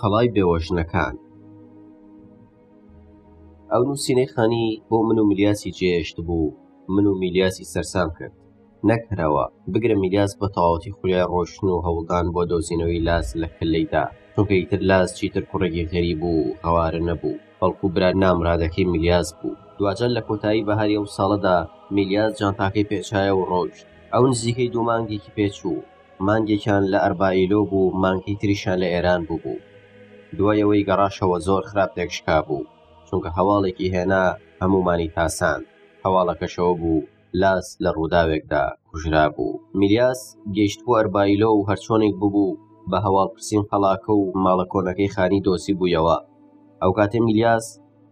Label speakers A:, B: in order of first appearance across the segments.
A: قەڵای بێوەژنەکان ئەو نووسینەی خانی بۆ من و ملیاسی جێشت بوو من و میلیاسی سەرسام کرد نەکەرەوە بگرە میلیاس بە تەواوەتی خولای ڕۆشن و هەوڵدان بۆ دۆزینەوەی لاس لە کلەیدا چونکە ئیتر لاس چیتر کوڕێکی غەریب و هەوارە نەبوو بەڵکو برا نامرادەکەی میلیاس بوو دواجار لە کۆتایی بەهاری ئەو ساڵەدا میلیاس جانتاکەی پێچایە و ڕۆیشت ئەو نزیکەی دوو مانگێکی پێچوو مانگێکیان لە ئەربائیلۆ بوو مانگی تریشیان لە ئێران بووبوو دوای ئەوەی گەڕاشەوە زۆر خراپ تێکشکابوو چونکە هەواڵێکی هێنا هەموومانی تاساند هەواڵەکەشەوە بوو لاس لە ڕووداوێکدا کوژرابوو. میلیاس گەیشتبوو ئەربایلۆ و هەرچۆنێک ببوو بە هەواڵپرسین قەڵاکە و ماڵە کۆنەکەی خانی دۆزیبوویەوە. ئەوکاتەی میلیاس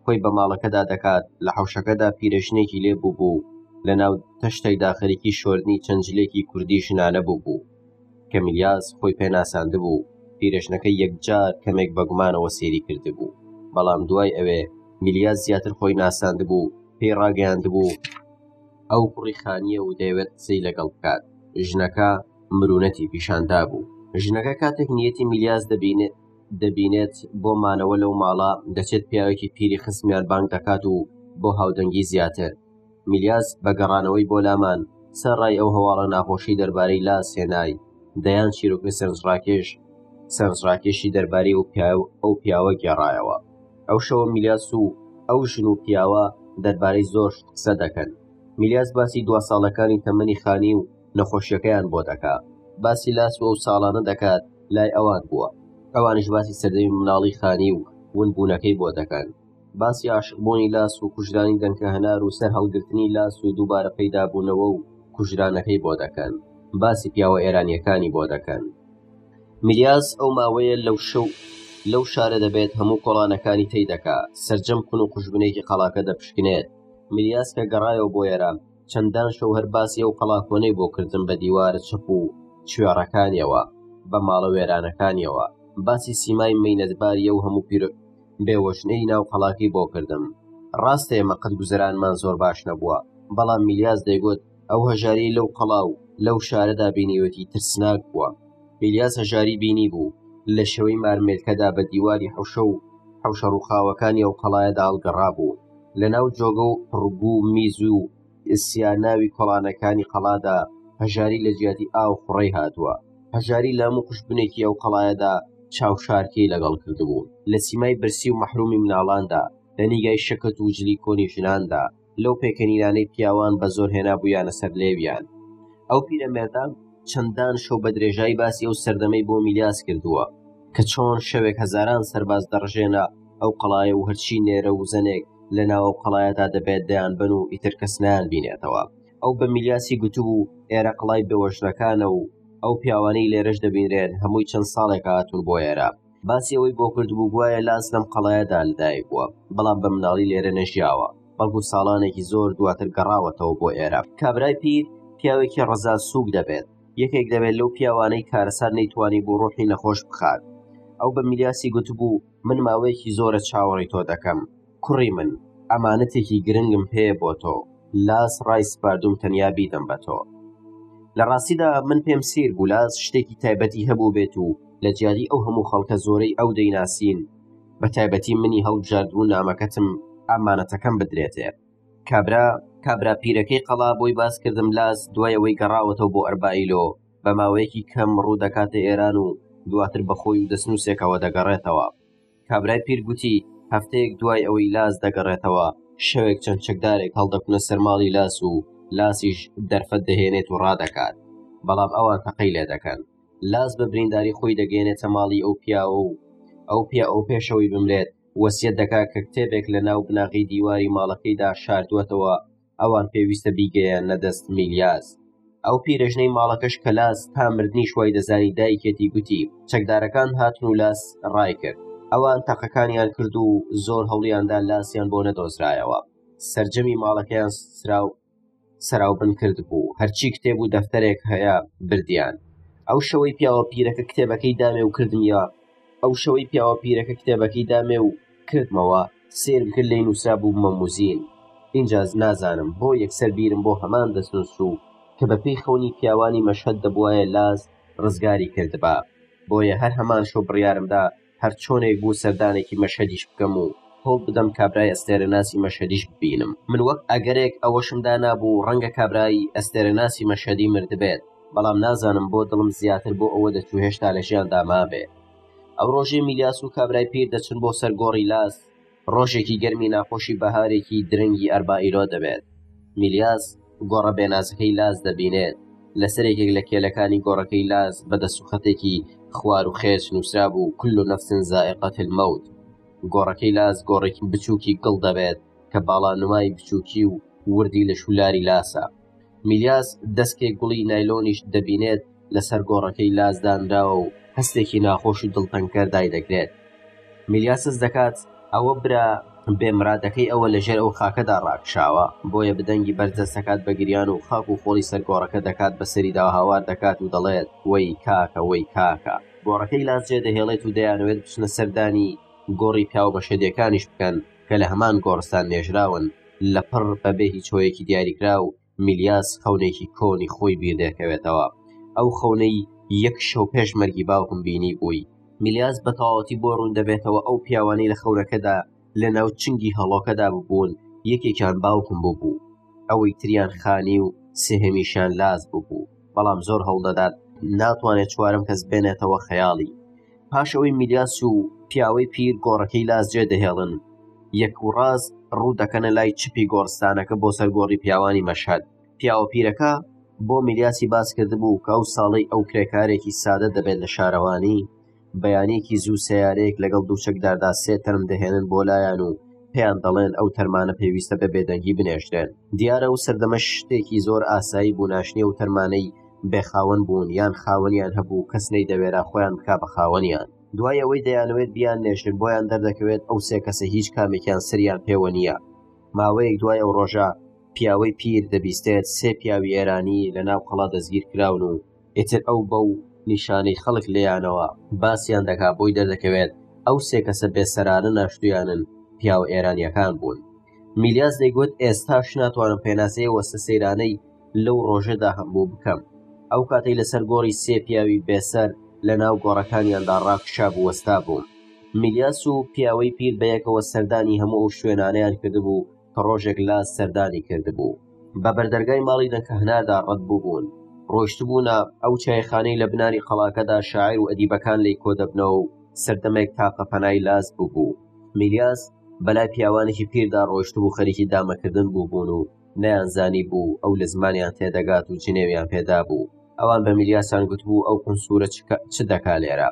A: خۆی بە ماڵەکەدا دەکات، لە حەوشەکەدا پیرەژنێکی لێ بووبوو و لەناو تەشتێکدا خەریکی شۆردنی چەند جلێکی کوردی ژنانە بووبوو. کە میلیاس خۆی پێ ناساندبوو، پیرێژنەکە یەکجار کەمێک بە گومانەوە سەیری کردبوو، بەڵام دوای ئەوێ میلیاس زیاتر خۆی ناساندبوو، پێی ڕاگەیاندبوو ئەو کوڕی خانییە و دەیەوێت قسەی لەگەڵ بکات، ژنەکە مرونەتی پیشان دابوو. ژنەکە کاتێک نیەتی میلیاس دەبینێت دەبینێت بۆ مانەوە لەو ماڵە، دەچێت پیاوێکی پیری خزمیان بانگ دەکات و بۆ هاودەنگی زیاتر، میلیاس بە گەڕانەوەی بۆ لامان، سەرەڕای ئەو هەواڵە ناخۆشەی دەربارەی لاس هێنای، دەیان چیرۆکە سەرنجڕاکێش سەرنجڕاکێشی دەربارەی ئەو پیاو ئەو پیاوە گێڕایەوە. ئەو شەوە میلیاس و ئەو ژن و پیاوە دەربارەی زۆر شت قسە دەکەن. میلیاس باسی دوا ساڵەکانی تەمەنی خانی و نەخۆشییەکەیان بۆ دەکا. باسی لاس و ئەو ساڵانە دەکات لای ئەوان بووە. ئەوانیش باسی سەردەمی منداڵی خانی و ونبوونەکەی بۆ دەکەن. باسی ئاشقبوونی لاس و کوژرانی دەنکەهەنار و سەرهەڵگرتنی لاس و دووبارە پەیدابوونەوە و کوژرانەکەی بۆ دەکەن باسی پیاوە ئێرانیەکانی بۆ دەکەن میلیاس ئەو ماوەیە لەو شەو لەو شارە دەبێت هەموو کۆڵانەکانی تی دەکا سرجەم کون و قژبنێکی قەڵاکە دەپشکنێت میلیاس کە گەڕایەوە بۆ ئێرە چەندان شەو هەر باسی ئەو قەڵاکۆنەی بۆ کردن بە دیوارە چەپ و چێڕەکانیەوە بە ماڵە وێرانەکانیەوە باسی سیمای مینەتباریە و هەموو بێوەژنەی ناو قەڵاکەی بۆ کردم. ڕاستێ مەقەد گوزەرانمان زۆر باش نەبووە، بەڵام میلیاس دەیگوت ئەو هەژاریەی لەو قەڵا و لەو شارەدا بینیوێتی ترسناک بووە. میلیاس هەژاری بینیبوو، لە شێوەی مارمێلکەدا بە دیواری حەوشە و حەوشە ڕووخاوەکانی ئەو قەڵایەدا هەڵگەڕابوو، لەناو جۆگە و پڕگو و میز و ئسیا ناوی کۆڵانەکانی قەڵادا هەژاری لە جیاتی ئاو خوڕی هاتووە هەژاری لام و قشبنێکی ئەو قەڵایەدا چاوشارکەی لەگەڵ کردبوو لە سیمای برسی و مەحرومی مناڵاندا لە نیگای شەکەت و جلی کۆنی ژناندا لەو پێکەنینانەی پیاوان بە زۆر هێنا بوویانە سەر لێویان ئەو پیرەمێردان چەندان شەو بە درێژایی باسی ئەو سەردەمەی بۆ میلیاس کردووە کە چۆن شەوێک هەزاران سەرباز دەڕژێنە ئەو قەڵایە و هەرچی نێرە و زەنێک لە ناوە قەڵایەتا دەبێت دەیان بن و ئیتر کەسنیان بینێتەوە ئەو بە میلیاسی گوتبوو ئێرە قڵای بێوەژنەکانە و ئەو پیاوانەی لێرەش دەبینرێن هەمووی چەند ساڵێک هاتون بۆ ئێرە باسی ئەوەی بۆ کردبوو گوایە لاس لەم قەڵایەدا لەدایک بووە بەڵام بە مناڵی لێرە نەژیاوە بەڵکو ساڵانێکی زۆر دواتر گەڕاوەتەوە بۆ ئێرە کابرای پیر پیاوێکی ڕزا سووک دەبێت یەکێک دەبێت لەو پیاوانەی کارەسات نەیتوانی بۆ ڕۆحی نەخۆش بخات ئەو بە میلیاسی گوتبوو من ماوەیەکی زۆرە چاوەڕی تۆ دەکەم کوڕی من ئەمانەتێکی گرنگم پێ بۆ تۆ لاس ڕای سپاردوم تەنیا بیدەم بە تۆ لە ڕاستیدا من پێم سیر بوو لاس شتێکی تایبەتی هەبوو بێت و لە جیادی ئەو هەموو خەڵکە زۆرەی ئەو دەیناسین بە تایبەتی منی هەڵبژاردبوو نامەکەتم ئامانەتەکەم بدرێتێ کابرا کابرا پیرەکەی قەڵا بۆی باس کردم لاس دوای ئەوەی گەڕاوەتەوە بۆ ئەربائیلۆ بە ماوەیەکی کەم ڕوو دەکاتە ئێران و دواتر بە خۆی و دەستنووسێکەوە دەگەڕێتەوە کابرای پیر گوتی هەفتەیەک دوای ئەوەی لاس دەگەڕێتەوە شەوێک چەند چەکدارێک هەڵدەکونە سەرماڵی لاس و لاسیش دەرفەت دەهێنێت و ڕادەکات بەڵام ئەوان تەقەی لێ دەکەن لاس بە برینداری خۆی دەگەێنێتە ماڵی ئەو پیاوە و ئەو پیا ئەو پێشەوەی بمرێت وەسیەت دەکات کە کتێبێک لە ناو بناغی دیواری ماڵەکەیدا شاردووەتەوە ئەوان پێویستە بیگەیان نە دەست میلیاس ئەو پیرەژنەی ماڵەکەش کەلاس تا مردنی شوای دەزانی دایکێتی گوتی چەکدارەکان هاتن و لاس ڕای کرد ئەوان تەقەکانیان کرد و زۆر هەوڵیاندا لاسیان بۆ نەدۆزرایەوە سرجەمی ماڵەکەیان سراو سەراوبن کرد بوو هەرچی کتێب و دەفتەرێک هەیە بردیان ئەو شەوەی پیاوە پیرەکە کتێبەکەی دامێ و کردمیە ئەو شەوەی پیاوە پیرەکە کتێبەکەی دامێ و کردمەوە سێرم کرد لێی نووسرابوو مەموزین ئینجا نازانم بۆ یەکسەر بیرم بۆ هەمان دەستنووس چوو کە بەپێی خەونی پیاوانی مەشهەد دەبوایە لاس ڕزگاری کردبا بۆیە هەر هەمان شەو بڕیارمدا هەر چۆنێک بوو سەردانێکی مەشهەدیش بکەم و هەوڵ بدەم کابرای ئەستێرەناسی مەشهەدیش ببینم. من وەک ئەگەرێک ئەوەشم دانابوو ڕەنگە کابرای ئەستێرەناسی مەشهەدی مردبێت، بەڵام نازانم بۆ دڵم زیاتر بۆ ئەوە دەچوو هێشتا لە ژیاندا مابێ. ئەو ڕۆژەی میلیاس و کابرای پیر دەچن بۆ سەر گۆڕی لاس ڕۆژێکی گەرمی ناخۆشی بەهارێکی درەنگی ئەربائیلۆ دەبێت میلیاس گۆڕە بێنازەکەی لاس دەبینێت لەسەر یەکێک لە کێلەکانی گۆڕەکەی لاس بە دەسوخەتێکی خوار و خێچ نووسرا بوو کل و نەفسن زائقەت المەوت گۆڕەکەی لاس گۆڕێکی بچووکی گڵ دەبێت کە باڵا نمای بچووکی و وردی لە شولاری لاسە میلیاس دەستکێ گوڵی نایلۆنیش دەبینێت لەسەر گۆڕەکەی لازدانراوە و هەستێکی ناخۆش و دڵتەنگکەر دای دەگرێت میلیاسس دەکات ئەوە برا بێمرادەکەی ئەوە لەژێر ئەو خاکەدا ڕاکشاوە بۆیە بدەنگی بەرزەسەکات بە گریان و خاک و خۆڵی سەرگۆڕەکە دەکات بە سەریدا هاوار دەکات و دەڵێت وەی کاکە وەی کاکە گۆڕەکەی لازێ دەهێڵێت و دەیانەوێت بچنە سەردانی گۆڕی پیاو بە شەدیەکانیش بکەن کە لە هەمان گۆڕستان نێژراون، لەپڕ بەبێ هیچ هۆیەکی دیاریکراو، میلیاس خەونێکی کۆنی خۆی بیردەکەوێتەوە، ئەو خەونەی یەک شەو پێش مەرگی باوکم بینیبووی. میلیاس بە تەواوەتی بۆ روون دەبێتەوە ئەو پیاوانەی لە خەونەکەدا لە ناو چنگی هەڵۆکەدا ببوون، یەکێکیان باوکم ببوو، ئەوەی تریان خانی و سێهەمیشیان لاس ببوو. بەڵام زۆر هەوڵدەدات ناتوانێت چوارم کەس بێنێتەوە خەیاڵی پاشەوەی میلیاس و پیاوەی پیر گۆڕەکەی لاس جێ دەهێڵن یەک و ڕاز ڕوو دەکەنە لای چپی گۆڕستانەکە بۆ سەر گۆڕی پیاوانی مەشهد پیاوە پیرەکە بۆ میلیاسی باس کرد بوو کە ئەو ساڵی ئەو کرێکارێکی سادە دەبێت لە شارەوانی بەیانێکی زوو سەیارەیەک لەگەڵ دوو چەکداردا سێ تەرم دەهێنن بۆ لایان و پێیان دەڵێن ئەو تەرمانە پێویستە بە بێدەنگی بنێژرێن دیارە و سەردەمە شتێکی زۆر ئاسایی بوو ناشنیە و تەرمانەی بێخاوەن بوون یان خاوەنیان هەبوو کەس نەی دەوێرا خۆیان بک بە خاوەنیان دوای ئەوەی دەیانەوێت بیان نێژن بۆیان دەردەکەوێت ئەو سێ کەسە هیچ کامێکیان سریان پێوە نییە ماوەیەک دوای ئەو ڕۆژە پیاوەی پیر دەبیستێت سێ پیاوی ئێرانی لە ناو قەڵا دەستگیر کراون و ئیتر ئەو بە و نیشانەی خەڵک لێیانەوە باسیان دەکا بۆی دەردەکەوێت ئەو سێ کەسە بێسەرانە ناشتوویانن پیاوە ئێرانییەکان بوون میلیاس دەیگوت ئێستاش ناتوانم پێناسەیە وەستە سەیرانەی لەو ڕۆژەدا هەمبوو بکەم ئەو کاتەی لەسەر گۆڕی سێ پیاوی بێسەر لە ناو گۆڕەکانیاندا ڕاکشا بوو وەستا بووم میلیاس و پیاوەی پیر بەیەکەوە سەردانی هەموو ئەو شوێنانەیان کردبوو کە ڕۆژێک لە سەردانی کردبوو بە بەردەرگای ماڵی نەکەهنادا ڕەت بووبوون ڕۆشتبوونە ئەو چایخانەی لە بناری قەڵاکەدا شاعر و ئەدیبەکان لی کۆدەبنەوە و سەردەمێک تاقە پەنای لاس بووبوو میلیاس بەلای پیاوانێکی پیردا ڕۆشت و خەریکی دامەکردن بووبوون و نەیانزانی بوو ئەو لە زمانیان تێدەگات و جنێویان پێدا بوو ئەوان بە میلیاسان گوتبوو ئەو قنسورە چ دەکا لێرە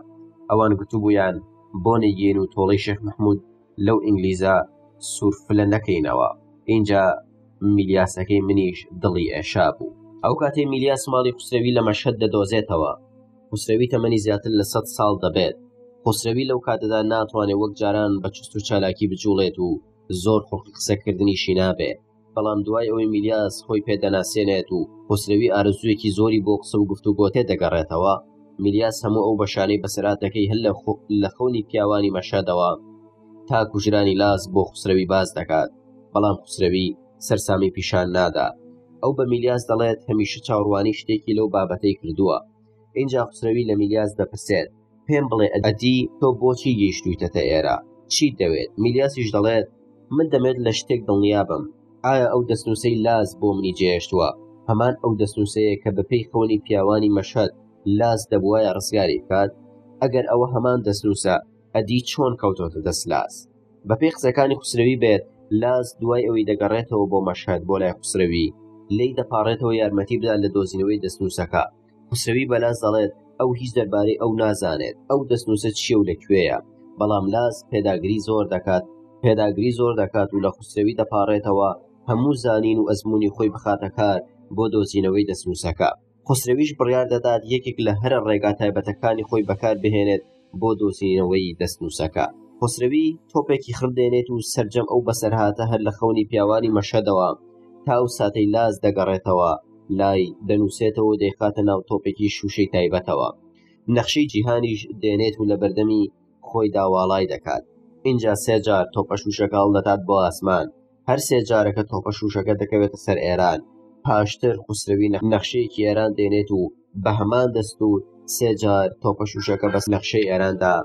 A: ئەوان گوتبوویان بۆ نگین و تۆڵی شێخ مححمود لەو ئینگلیزە سورفلە نەکەینەوە ئینجا میلیاسەکەی منیش دڵی ئێشا بوو ئەو کاتێ میلیاس ماڵی قوسرەوی لە مەشهد دەدۆزێتەوە قوسرەوی تەمەنی زیاتر لە سە ساڵ دەبێت قوسرەوی لەو کاتەدا ناتوانێت وەک جاران بە چست و چالاکی بجوڵێت و زۆر خۆقی قسەکردنیشی نابێت بەڵام دوای ئەوەی میلیاس خۆی پێ دەناسێنێت و خۆسرەوی ئارەزوویەکی زۆری بۆ قسە و گفتوگۆ تێ دەگەڕێتەوە میلیاس هەموو ئەو بەشانەی بەسەراتەکەی هەر لە خەونی پیاوانی مەشەدەوە تا کوژرانی لاس بۆ خسرەوی باز دەکات بەڵام خسرەوی سەرسامی پیشان نادا ئەو بە میلیاس دەڵێت هەمیشە چاوەڕوانی شتێکی لەو بابەتەی کردووە ئینجا خوسرەوی لە میلیاس دەپرسێت پێم بڵێ ئەدی تۆ بۆچی گەیشتوویتەتە ئێرە چیت دەوێت میلیاسیش دەڵێت من دەمێت لە شتێک دڵنیابم ئایا ئەو دەستنووسەی لاس بۆ منی جێهێشتووە هەمان ئەو دەستنووسەیە کە بەپێی خەونی پیاوانی مەشهد لاس دەبوایە ڕزگاری بکات ئەگەر ئەوە هەمان دەستنووسە ئەدی چۆن کەوتۆتە دەست لاس بەپێی قسەکانی خوسرەوی بێت لاس دوای ئەوەی دەگەڕێتەوە بۆ مەشهد بۆ لای خوسرەوی لی دەپاڕێتەوە یارمەتی بدات لە دۆزینەوەی دەستنووسەکە موسەوی بە لاز دەڵێت ئەو هیچ دەربارەی ئەو نازانێت ئەو دەستنووسە چییە و لەکوێیە بەڵام لاز پێداگری زۆر دەکات پێداگری زۆر دەکات و لە خوسەوی دەپارڕێتەوە هەموو زانین و ئەزمموی خۆی بخاتە کار بۆ دۆزینەوەی دەستنووسەکە خسرەویش بڕیار دەدات یەکێک لە هەرە ڕێگا تایبەتەکانی خۆی بەکار بهێنێت بۆ دۆزینەوەی دەستنووسەکە، خۆسرەوی تۆپێکی خڕ دێنێت و سەرجەم ئەو بەسەرهاتە هەر لە خەونی پیاوانی مەشهەدەوە تا ئەو ساتەی لاس دەگەڕێتەوە لای، دەنووسێتەوە و دەیخاتە ناو تۆپێکی شووشەی تایبەتەوە. نەخشەی جیهانیش دێنێت و لە بەردەمی خۆیدا واڵای دەکات. ئینجا سێ جار تۆپە شووشەکە هەڵدەدات بۆ ئاسمان. هەر سێ جارەکە تۆپە شووشەکە دەکەوێتە سەر ئێران پاشتر خوسرەوی نەخشەیەکی ئێران دێنێت و بە هەمان دەست و سێ جار تۆپە شووشەکە بەس نەخشەی ئێراندا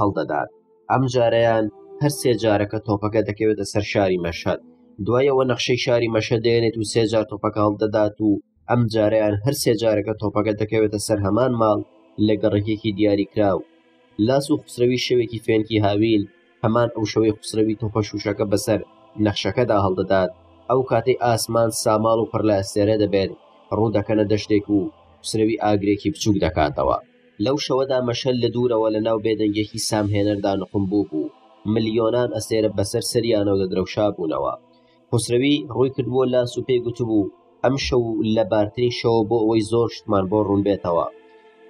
A: هەڵدەدات ئەم جارەیان هەر سێ جارەکە تۆپەکە دەکەوێتە سەر شاری مەشهد دوایەوە نەخشەی شاری مەشە دێنێت و سێجار تۆپەکە هەڵدەدات و ئەم جارەیان هەر سێ جارەکە تۆپەکە دەکەوێتە سەر هەمان ماڵ لە گەڕەکێکی دیاریکراو لاس و خسرەوی شەوێکی فێنکی هاوین هەمان ئەو شەوەی خسرەوی تۆپە شوشەکە بەسەر نەخشەکەدا هەڵدەدات ئەو کاتەی ئاسمان ساماڵ و پڕ لە ئەستێرە دەبێت ڕوو دەکەنە دەشتێک و خسرەوی ئاگرێکی بچووک دەکاتەوە لەو شەوەدا مەشەل لە دوورەوە لە ناو بێدەنگێکی سامهێنەردا نقم بوو بوو ملیۆنان ئەستێرە بەسەر سەریانەوە دەدرەوشابوونەوە خۆسرەوی ڕووی کردبووە لاس و پێی گوتبوو ئەم شەو لە بارترین شەوە بۆ ئەوەی زۆر شتمان بۆ ڕوون بێتەوە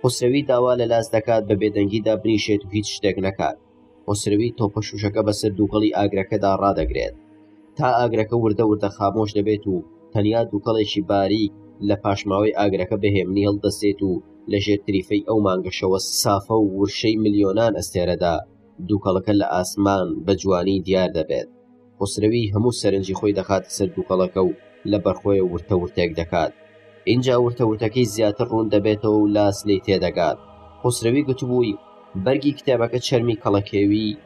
A: خۆسرەوی داوا لە لاس دەکات بە بێدەنگیدا بنیشێت و هیچ شتێک نەکات خۆسرەوی تۆپە شوشەکە بەسەر دووگەڵی ئاگرەکەدا ڕادەگرێت تا ئاگرەکە وردە وردە خامۆش دەبێت و تەنیا دووکەڵێکی باری لە پاشماوەی ئاگرەکە بەهێمنی هەڵدەسێت و لە ژێر تریفەی ئەو مانگەشەوە سافە و ورشەی ملیۆنان ئەستێرەدا دووکەڵەکە لە ئاسمان بە جوانی دیار دەبێت خوسرەوی هەموو سەرنجی خۆی دەخاتە سەر دووکەڵەکە و لە بەرخۆیە ورتە ورتێک دەکات ئینجا ورتە ورتەکەی زیاتر ڕوون دەبێتەوە و لاس لی تێدەگات خوسرەوی گوتبووی بەرگی کتێبەکە چەرمی کەڵەکێوی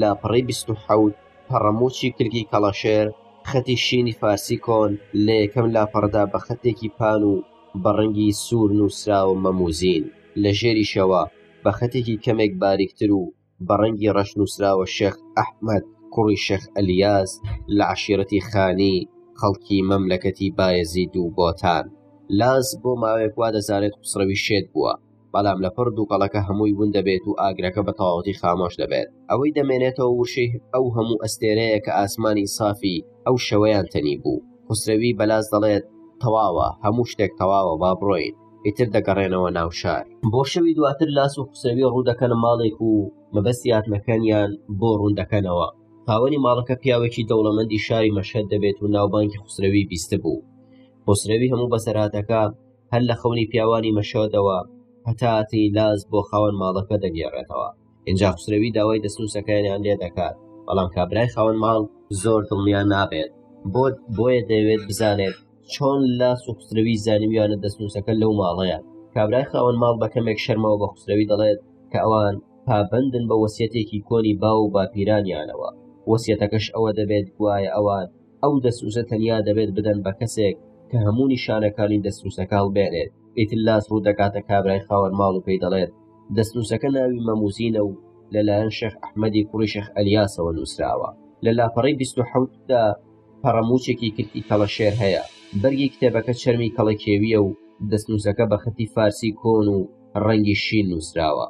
A: لاپەڕەی بیست و حەوت پەڕەمووچی کلکی کەڵەشێر خەتی شینی فارسی کۆن لە یەکەم لاپەڕەدا بە خەتێکی پان و بە ڕەنگی سوور نووسراوە مەموزین لە ژێریشەوە بە خەتێکی کەمێک باریکتر و بە ڕەنگی ڕەش نووسراوە شێخ ئەحمد کوڕی شێخ ئەلیاس لە عشیرەتی خانی خەڵکی مەملەکەتی بایەزید و بۆتان لاس بۆ ماوەیەک وا دەزانێت قوسڕەوی شێت بووە بەڵام لە پڕ دووکەڵەکە هەمووی ون دەبێت و ئاگرەکە بە تەواوەتی خامۆش دەبێت ئەوەی دەمێنێتەوە وشەی ئەو هەموو ئەستێرەیە کە ئاسمانی سافی ئەو شەوەیان تەنی بوو قوسرەوی بەلاس دەڵێت تەواوە هەموو شتێک تەواوە با بڕۆین ئیتر دەگەڕێنەوە ناو شار بۆ شەوی دواتر لاس و قسەوی ڕوودەکەنە ماڵێک و مەبەست یاتمەکانیان بۆ ڕووندەکەنەوە خاوەنی ماڵەکە پیاوێکی دەوڵەمەندی شاری مەشهد دەبێت و ناوبانکی خسرەوی بیست بوو خسرەوی هەموو بەسەراتەکە هەر لە خەونی پیاوانی مەشەدەوە هەتاتی لاز بۆ خاوەن ماڵەکە دەگێڕێتەوە ئینجا خسرەوی داوای دەستنووسەکەیان لێ دەکات بەڵام کابرای خاوەن ماڵ زۆر دڵنیان نابێت بۆ بۆیە دەیەوێت بزانێت چۆن لە سوخسرەوی زانیویانە دەستنووسەکە لەو ماڵەیە کابرای خاوەن ماڵ بە کەمێک شەرمەوە بە خسرەوی دەڵێت کە ئەوان پابندن بە وەسیەتێکی کۆنی باو و باپیرانیانەوە وەسیەتەکەش ئەوە دەبێت گوایە ئەوان ئەو دەسوسە تەنیا دەبێت بدەن بە کەسێک کە هەموو نیشانەکانی دەسوسەکە هەڵبێنێت ئیتر لاس ڕوو دەکاتە کابرای خاوەن ماڵ و پێی دەڵێت دەسوسەکە ناوی مەموزینە و لەلایەن شێخ ئەحمەدی کوڕی شێخ ئەلیاسەوە نووسراوە لە لاپەڕی 1970دا پەڕەموچێکی کلکی کەڵەشێر هەیە بەرگی کتێبەکە چەرمی کەڵەکێویە و دەستنووسەکە بە خەتی فارسی کۆن و ڕەنگی شین نووسراوە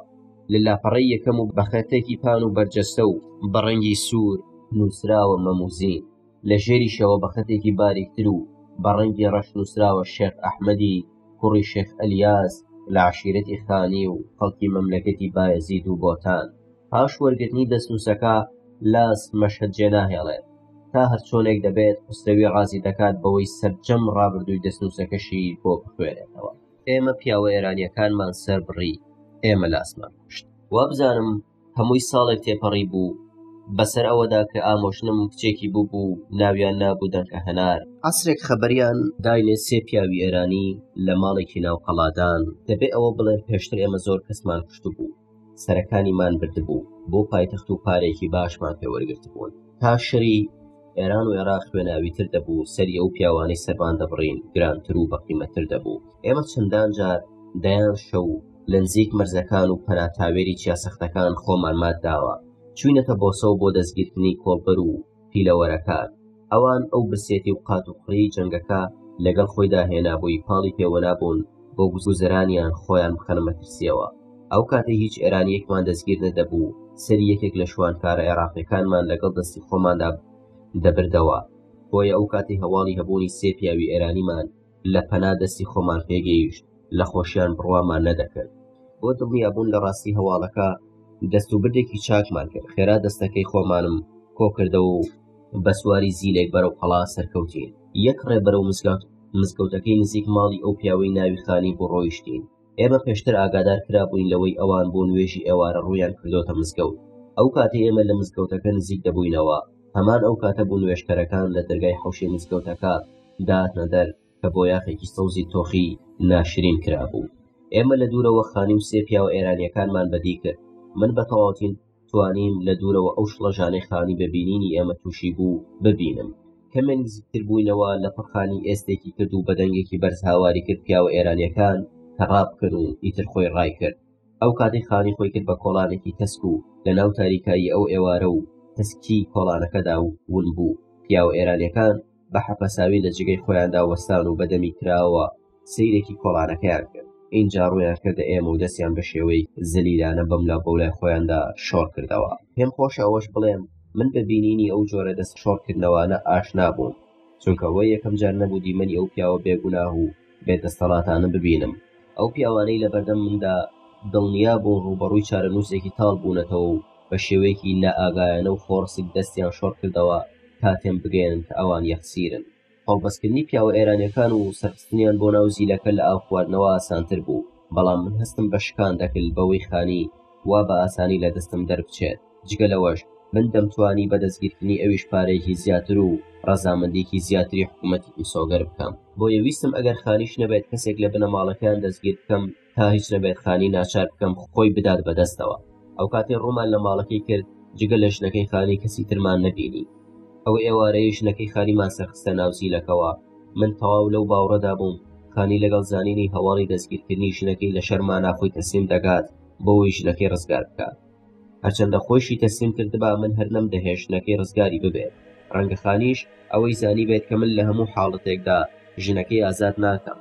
A: لە لاپەڕەی یەکەم و بە خەتێکی پان و بەرجەستە و بە ڕەنگی سوور نووسراوە مەموزین لە ژێریشەوە بە خەتێکی باریکتر و بە ڕەنگی ڕەش نووسراوە شێخ ئەحمەدی کوڕی شێخ ئەلیاس لە عشیرەتی خانی و خەڵکی مەملەکەتی بایەزید و بۆتان پاش وەرگرتنی دەستنووسەکە لاس مەشهد جێناهێڵێت تا هەرچۆنێک دەبێت قستەوی ڕازی دەکات بەوەی سەرجەم ڕابردووی دەستنووسەکەشی بۆ بخوێنێتەوە ئێمە پیاوە ئێرانیەکانمان سەربڕی ئێمە لاسمان کوشت وابزانم هەمووی ساڵێک تێپەڕی بوو بەسەر ئەوەدا کە ئامۆژنم کچێکی بوو بوو ناویان نابوو دەنکە هەنار ئەسرێک خەبەریان داینێ سێ پیاوی ئێرانی لە ماڵێکی ناوقەڵادان دەبێ ئەوە بڵێن پێشتر ئێمە زۆر کەسمان کوشت بوو سەرەکانیمان بردبوو بۆ پایتەخت و پارێکی باشمان پێ وەرگرتبوون تا شەری ئێران و عێراق خوێناوی تر دەبوو سەری ئەو پیاوانی سەربان دەبڕین گرانتر و بەقیمەتر دەبوو ئێمە چەندان جار دەیان شەو لە نزیک مەرزەکان و پەناتاوێری چیاسەختەکان خۆمان ماداوە چوینەتە بۆسەوە بۆ دەستگیرتنی کۆڵبەر و پیلەوەرەکان ئەوان ئەو برسێتی و قات و قڕی جەنگەکە لەگەڵ خۆیدا هێنابووی پاڵی پێوەنابوون بۆ گوزەرانیان خۆیان بخەنە مەترسیەوە ئەو کاتە هیچ ئێرانیەکمان دەستگیر نەدەبوو سەری یەکێک لە شوانکارە عێراقیەکانمان لەگەڵ دەستی خۆماندا دەبردەوە بۆیە ئەو کاتی هەواڵی هەبوونی سێ پیاوی ئێرانیمان لە پەنا دەستی خۆمان پێگەیشت لە خۆشیان بڕوامان نەدەکرد بۆ دڵنیابوون لە ڕاستی هەواڵەکە دەست و بردێکی چاکمان کرد خێرا دەستەکەی خۆمانم کۆکردەوە و بە سواری زیلێک بەرەو قەڵا سەرکەوتین یەک ڕێ بەرەو مزگەوت مزگەوتەکەی نزیک ماڵی ئەو پیاوەی ناوی خانی بۆ ڕۆیشتین ئێمە پێشتر ئاگادار کرابووین لەوەی ئەوان بۆ نوێژی ئێوارە ڕوویان کردۆتە مزگەوت ئەو کاتی ئێمە لە مزگەوتەکە نزیک دەبووینەوە هەمان ئەو کاتە بوو نوێشکەرەکان لە دەرگای حوشی مزگەوتەکە داتنە دەر کە بۆ یاخێکی سەوزی تۆخی ناشرین کرابوو ئێمە لە دوورەوە خانی و سێ پیاوە ئێرانیەکانمان بەدی کرد من بە تەواوتین توانیم لە دوورەوە ئەو شڵەژانەی خانی بە بینینی ئێمە تووشی بوو ببینم کەمێ نزیکتر بووینەوە لە پڕخانی ئێستێکی کرد و بەدەنگێکی بەرز هاواری کرد پیاوە ئێرانیەکان کە ڕابکەن و ئیتر خۆی ڕای کرد ئەو کاتی خانی خۆی کرد بە کۆڵانێکی تەسک و لە ناو تاریکایی ئەو ئێوارە و تەسکی کۆڵانەکەدا و ون بوو پیاوە ئێرانیەکان بە حەپەساوی لە جگەی خۆیاندا وەستان و بەدەمی کراوە سیرێکی کۆڵانەکەیان کرد ئینجا ڕویان کردە ئێمە و دەستیان بە شێوەی زلیلانە بەملا بەولای خۆیاندا شۆڕ کردەوە پێم خۆش ئەوەش بڵێم من بە بینینی ئەو جۆرە دەست شۆڕکردنەوەانە ئاشنا بووم چونکەەوە یەکەم جار نەبوو دیمەنی ئەو پیاوە بێگوناه و بێدەستەڵاتانە ببینم. ئەو پیاوانەی لەبەردەم مندا دڵنیا بوون ڕووبەڕووی چارەنووسێکی تاڵ بوونەتەوە و بە شێوەیەکی نائاگایانە و خۆڕسک دەستیان شۆڕ کردەوە تا تێمبگەیەنن کە ئەوان یەخسیرن. قۆڵبەستکردنی پیاوە ئێرانییەکان و سەرخستنیان بۆ ناو زیلەکە لە ئاو خواردنەوە ئاسانتر بوو، بەڵام من هەستم بە شکاندەکرد بەوەی خانی وا بە ئاسانی لە دەستم دەربچێت. جگە لەوەش من دەمتوانی بە دەستگیرکردنی ئەویش پارەیەکی زیاتر و ڕەزامەندیکی زیاتری حکوومەتی مسۆگەر بکەم بۆیە ویستم ئەگەر خانیش نەبێت کەسێک لە بنەماڵەکەیان دەستگیر بکەم تا هیچ نەبێت خانی ناچار بکەم خۆی بدات بەدەستەوە ئەو کاتێ ڕوومان لە ماڵەکەی کرد جگە لە ژنەکەی خانی کەسی ترمان نەبینی ئەو ئێوارەیە ژنەکەی خانیمان سەرخستە ناوزیلەکەوە من تەواو لەو باوڕەدا بووم خانی لەگەڵ زانینی هەواڵی دەستگیرکردنی ژنەکەی لە شەرمانە خۆی تەسلیم دەکات بۆەوەی ژنەکەی ڕزگار بکات هەرچەندە خۆیشی تەسلیم کردبا من هەر نەمدەهێ ژنەکەی ڕزگاری ببێت ڕەنگە خانیش ئەوەی زانی بێت کە من لە هەموو حاڵەتێکدا ژنەکەی ئازاد ناکەم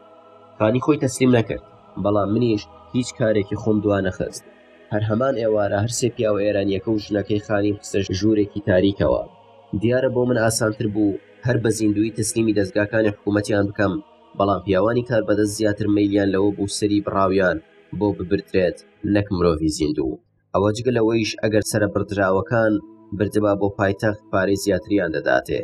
A: خانی خۆی تەسلیم نەکرد بەڵام منیش هیچ کارێکی خۆم دوا نەخست هەر هەمان ئێوارە هەرسێ پیاوە ئێرانیەکە و ژنەکەی خانی قسە ژوورێکی تاریکەوە دیارە بۆ من ئاسانتر بوو هەر بە زیندوی تەسلیمی دەستگاکانی حکوومەتیان بکەم بەڵام پیاوانی کاربەدەست زیاتر مەیلیان لەوە بوو سەری بڕاویان بۆ ببردرێت نەک مرۆڤی زیندوو، ئەوە جگە لەوەیش ئەگەر سەرە بڕدراوەکان بردبا بۆ پایتەخت پارەی زیاتریان دەداتێ،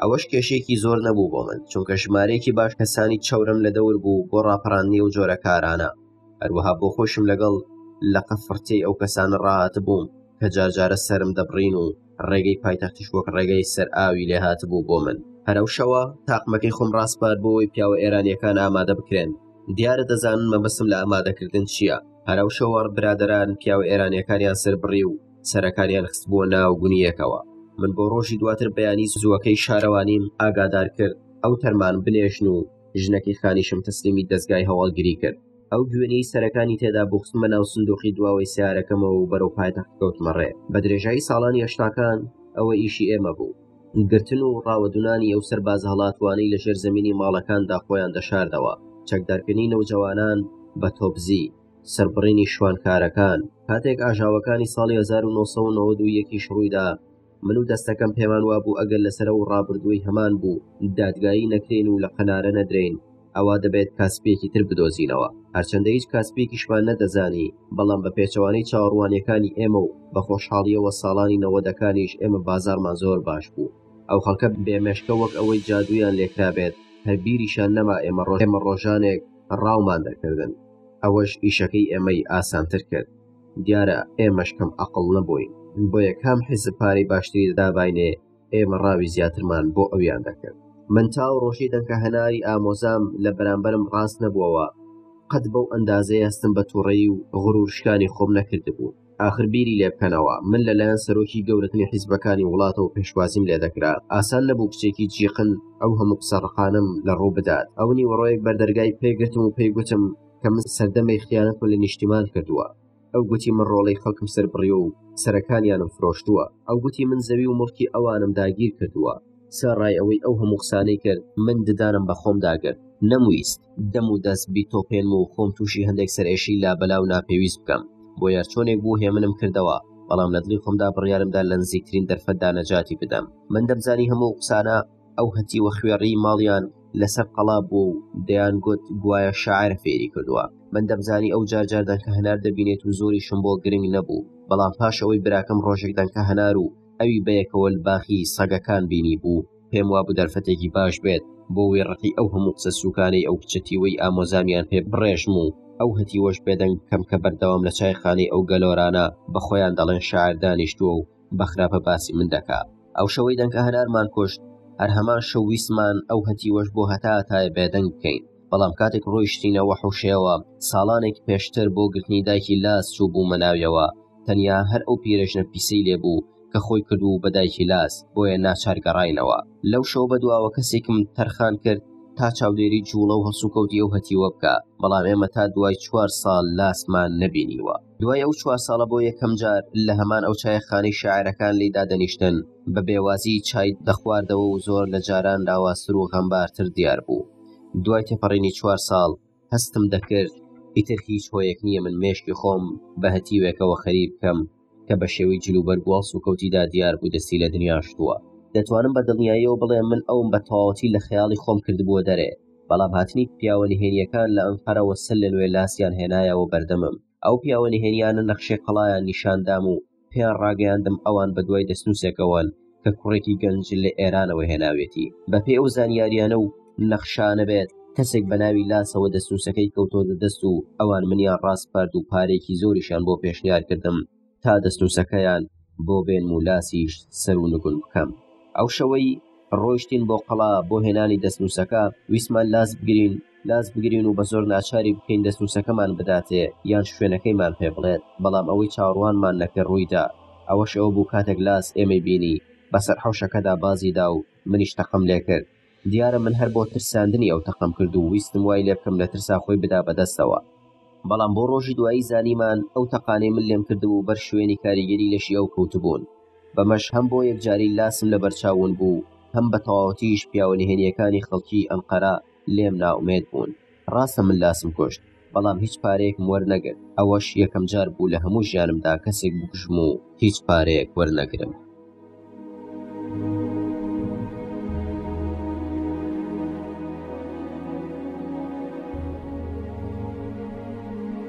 A: ئەوەش کێشەیەکی زۆر نەبوو بۆ من، چونکە ژمارەیەکی باش کەسانی چەورم لە دەور بوو بۆ ڕاپەڕاندنی ئەو جۆرە کارانە، هەروەها بۆ خۆیشم لەگەڵ لەقە فڕتەی ئەو کەسانە ڕاهاتبووم کە جارجارە سەرم دەبڕین و ڕێگەی پایتەختیش وەک ڕێگەی سەر ئاوی لێ هاتبوو بۆ من هەرەو شەوە تاقمەکەی خۆم ڕاستپار بۆەوەی پیاوە ئێرانیەکان ئامادە بکرێن دیارە دەزانن مەبەسم لە ئامادەکردن چییە هەرەو شەوەڕ برادران پیاوە ئێرانیەکانیان سربڕی و سەرەکانیان خست بووە ناو گونیەکەوە من بۆ ڕۆژی دواتر بەیانی زووەکەی شارەوانیم ئاگادار کرد ئەو تەرمان بنێژن و ژنەکەی خانیشم تەسلیمی دەستگای هەواڵگیری کرد ئەو گوێنەی سەرەکانی تێدا بوخستمە ناو سندوقی دواوەی سیارەکەمەوە و بەرەو پایتەخت کەوتمەڕێ بە درێژایی ساڵانی هەشتاکان ئەوە ئیشی ئێمە بوو گرتن و ڕاوەدونانی ئەو سەرباز هەڵاتوانەی لە ژێر زمینی ماڵەکاندا خۆیان دەشاردەوە چەکدارکردنی نەوجەوانان بە تۆپزی سربڕینی شوانکارەکان کاتێک ئاژاوەکانی ساڵی 1992 یەکیش ڕوویدا من و دەستەکەم پێمان وابوو ئەگەر لەسەر و ڕابردووی هەمان بوو دادگایی نەکرێن و لە قەنارە نەدرین ئەوا دەبێت کاسپێکی تر بدۆزینەوە هەرچەندە هیچ کاسپێکیشمان نەدەزانی بەڵام بە پێچەوانەی چاوەڕوانەکانی ئێمە و بە خۆشحاڵیەوە ساڵانی نەوەدەکانیش ئێمە بازارمان زۆر باش بوو ئەو خەڵکە بێمێشکە وەک ئەوەی جادویان لێکرابێت هەر بیریشان نەما ئێمە ڕۆژێمە ڕۆژانێک ڕاومان دەکردن ئەوەش ئیشەکەی ئێمەی ئاسانتر کرد دیارە ئێمەش کەم ئەقڵ نەبووین بۆیە کام حیزب پارەی باشتری دابینێ ئێمە ڕاوی زیاترمان بۆ ئەویان دەکرد من تا و ڕۆژی دەنکە هەناری ئامۆزام لە بەرامبەرم ڕاست نەبووەوە قەت بەو ئەندازەیە هەستم بە تووڕەیی و غرور شکانی خۆم نەکردبوو ئاخر بیری لێ بکەنەوە من لەلایەن سەرۆکی گەورەتنی حیزبەکانی وڵاتەوە پێشوازیم لێ دەکرا ئاسان نەبوو کچێکی جیقن ئەو هەموو قسە ڕقانەم لە ڕوو بدات ئەو نیوەڕۆیەک بەردەرگای پێگرتم و پێی گوتم کە من سەردەمەی خیانەتم لە نیشتیمان کردووە ئەو گوتی من ڕۆڵەی خەڵکم سەربڕیۆ و سەرەکانیانم فرۆشتووە ئەو گوتی من زەوی و مڵکی ئەوانم داگیر کردووە سەرڕای ئەوەی ئەو هەموو قسانەی کرد من ددانم بە خۆم داگرت نەمویست دەم و دەست بیتۆپێن و خۆم تووشی هەندێک سەرێشی لا بەلا و ناپێویست بکەم بۆ یارچۆنێک بوو هێمنم کردەوە بەڵام لە دڵی خۆمدا بڕیارمدا لە نزیکترین دەرفەتدا نەجاتی بدەم من دەمزانی هەموو قسانە ئەو هەتیوە خوێڕی ماڵیان لەسەر قەڵا بووە و دەیان گوت گوایە شاعرە فێری کردووە من دەمزانی ئەو جارجار دەنکە هەنار دەبینێت و زۆریشم بۆ گرنگ نەبوو بەڵام پاش ئەوەی براکەم ڕۆژێک دەنکە هەنار و ئەوی بەیەکەوە باخی سەگەکان بینی بوو پێم وابوو دەرفەتێکی باش بێت بۆ وێڕقی ئەو هەموو قسە سوکانەی ئەو کچەتیوەی ئامۆزامیان پێ بڕێژم و ئەو هەتیوەش بێدەنگ بکەم کە بەردەوام لە چای خانەی ئەو گەلۆرانە بە خۆیان دەڵێن شاعر دانیشتووە و بەخراپە باسی من دەکا ئەو شەوەی دەنکە هەنارمان کوشت هەر هەمان شەو ویسمان ئەو هەتیوەش بۆ هەتا تای بێدەنگ بکەین بەڵام کاتێک ڕۆیشتینەوە حوشەوە ساڵانێک پێشتر بۆ گرتنی دایکی لاس چوو بوو مەناویەوە تەنیا هەر ئەو پیرێژنە پیسی لێبوو کە خۆی کردو بە دایکی لاس بۆیە ناچار گەڕینەوە لەو شەو بە دواوە کەسێکم تەرخان کرد تا چاودێری جوڵە و هەڵسوکەوتی ئەو هەتیوە بکە بەڵام ئێمە تا دوای چوار ساڵ لاسمان نەبینیوە دوای ئەو چوار ساڵە بۆ یەکەم جار لە هەمان ئەو چایەخانەی شاعرەکان لی دادەنیشتن بە بێوازی چای دەخواردەوە و زۆر لە جاران لاوازتر و غەمبارتر دیار بوو دوای تێپەڕینی چوار ساڵ هەستم دەکرد ئیتر هیچ هۆیەک نییە من مێشکی خۆم بە هەتیوێکەوە خەری بکەم کە بە شێوەی جلوبەر گۆڵ سوکەوتیدا دیار بوو دەستی لە دنیاشتووە دەتوانم بە دڵنیاییەوە بڵێ من ئەوم بە تەواوەتی لە خەیاڵی خۆم کردبووە دەرێ بەڵام هاتنی پیاوە نهێنییەکان لە ئەنقەرە و سەر لەنوێ لاسیان هێنایەوە بەردەمم. ئەو پیاوە نهێنییانە نەخشەی قەڵایان نیشان دام و پێیان ڕاگەیاندم ئەوان بەدوای دەستنووسێکەوەن کە کوڕێکی گەنج لە ئێرانەوە هێناوێتی. بەپێی ئەو زانیارییانە و نەخشانە بێت کەسێک بە ناوی لاسەوە دەستنووسەکەی کەوتۆتە دەست و ئەوان منیان ڕاسپارد و پارەیەکی زۆریشیان بۆ پێشنیار کردم. تا دەستنووسەکەیان بۆ بێن و لاسیش سەر و نگون بکەم ئەو شەوەی ڕۆیشتین بۆ قەڵا بۆ هێنانی دەستنووسەکە ویسمان لاس بگرین لاس بگرین و بە زۆر ناچاری بکەین دەستنووسەکەمان بداتێ یان شوێنەکەیمان پێ بڵێت بەڵام ئەوەی چاوەڕوانمان نەکرد ڕوویدا ئەوەش ئەوە بوو کاتێک لاس ئێمەی بینی بەسەر حەوشەکەدا بازیدا و منیش تەقەم لێ کرد دیارە من هەر بۆ ترساندنی ئەو تەقەم کرد و ویستم وای لێ بکەم لە ترسا خۆی بدا بە دەستەوە. بەڵام بۆ ڕۆژی دوایی زانیمان ئەو تەقانەی من لێم کردبوو بەر شوێنی کاریگەری لەشی ئەو کەوتبوون. بەمەش هەم بۆ یەکجاری لاسم لە بەرچاو ون بوو، هەم بە تەواوەتیش پیاوە نهێنییەکانی خەڵکی ئەنقەرە لێم نائومێد بوون. ڕاستە من لاسم کوشت بەڵام هیچ پارەیەکم وەرنەگرت، ئەوەش یەکەم جار بوو لە هەموو ژیانمدا کەسێک بکوژم و هیچ پارەیەک وەرنەگرم.